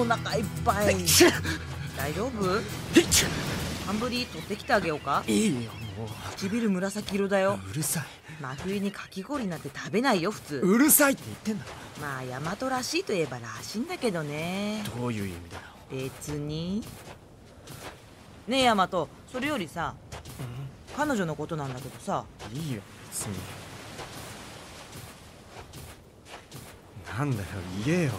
お腹いっぱい。大丈夫？ハンブリー取ってきてあげようか。いいよもう唇紫色だよ。うるさい。真冬にかき氷なんて食べないよ普通。うるさいって言ってんだまあ大和らしいといえばらしいんだけどね。どういう意味だよ別に。ねえ大和それよりさ彼女のことなんだけどさ。いいよ別に。なんだよ言えよ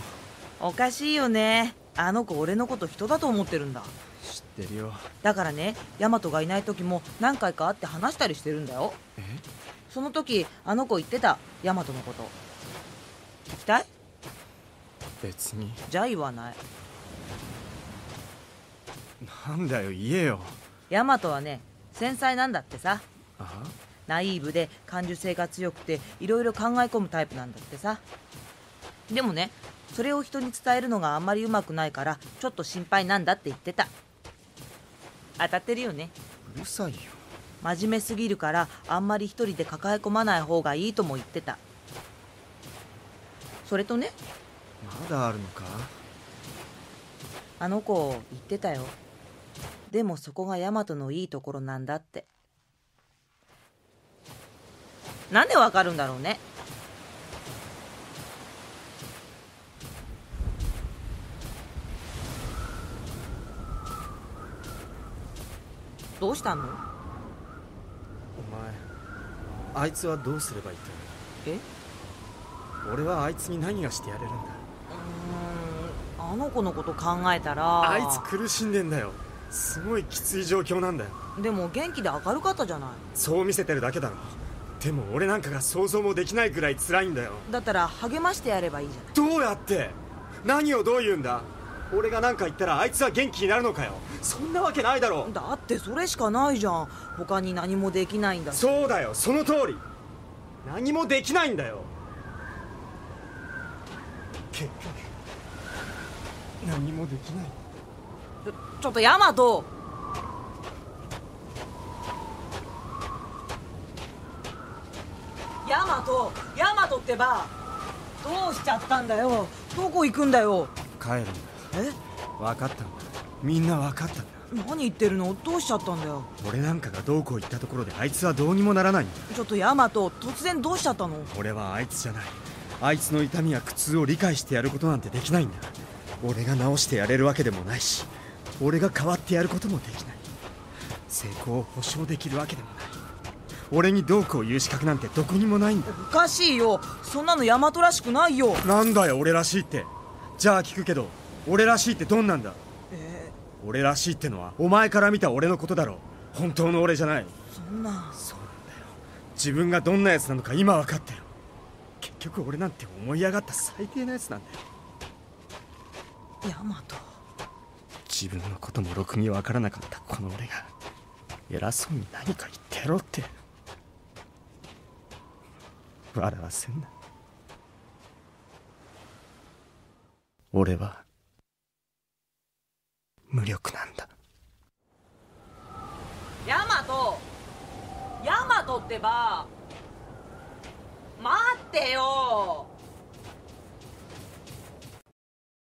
おかしいよね。あの子俺のこと人だと思ってるんだ。知ってるよ。だからね大和がいない時も何回か会って話したりしてるんだよ。え？その時あの子言ってた大和のこと。聞きたい？別に。じゃあ言わない。なんだよ言えよ。大和はね繊細なんだってさ。あナイーブで感受性が強くていろいろ考え込むタイプなんだってさでもねそれを人に伝えるのがあんまりうまくないからちょっと心配なんだって言ってた。当たってるよね。うるさいよ。真面目すぎるからあんまり一人で抱え込まない方がいいとも言ってた。それとねまだあるのか？あの子言ってたよ。でもそこがヤマトのいいところなんだって。なんでわかるんだろうねどうしたの？お前あいつはどうすればいいとえ思う俺はあいつに何がしてやれるんだ？うーんあの子のこと考えたら。あいつ苦しんでんだよ。すごいきつい状況なんだよ。でも元気で明るかったじゃない。そう見せてるだけだろ。でも俺なんかが想像もできないくらい辛いんだよ。だったら励ましてやればいいじゃない。どうやって？何をどう言うんだ？俺が何か言ったらあいつは元気になるのかよ。そんなわけないだろ。だってそれしかないじゃん。他に何もできないんだし。そうだよ。その通り。何もできないんだよ。結局何もできない。ちょちょっとヤマト。ヤマト。ヤマトってばどうしちゃったんだよ。どこ行くんだよ。帰るんだえ？分かったんだみんな分かったんだ。何言ってるの？どうしちゃったんだよ。俺なんかがどうこう言ったところであいつはどうにもならない。んだちょっとヤマト突然どうしちゃったの？俺はあいつじゃない。あいつの痛みや苦痛を理解してやることなんてできないんだ。俺が治してやれるわけでもないし俺が変わってやることもできない。成功を保証できるわけでもない。俺にどうこう言う資格なんてどこにもないんだ。おかしいよ。そんなのヤマトらしくないよ。なんだよ俺らしいって。じゃあ聞くけど俺らしいってどんなんだ?え俺らしいってのはお前から見た俺のことだろ本当の俺じゃない。ーそんな。そうなんだよ。自分がどんなやつなのか今分かったよ結局俺なんて思い上がった最低なやつなんだよ。ヤマト。自分のこともろくに分からなかったこの俺が。偉そうに何か言ってやろうって。笑わせんな。俺は無力なんだ。ヤマト。ヤマトってば待ってよ。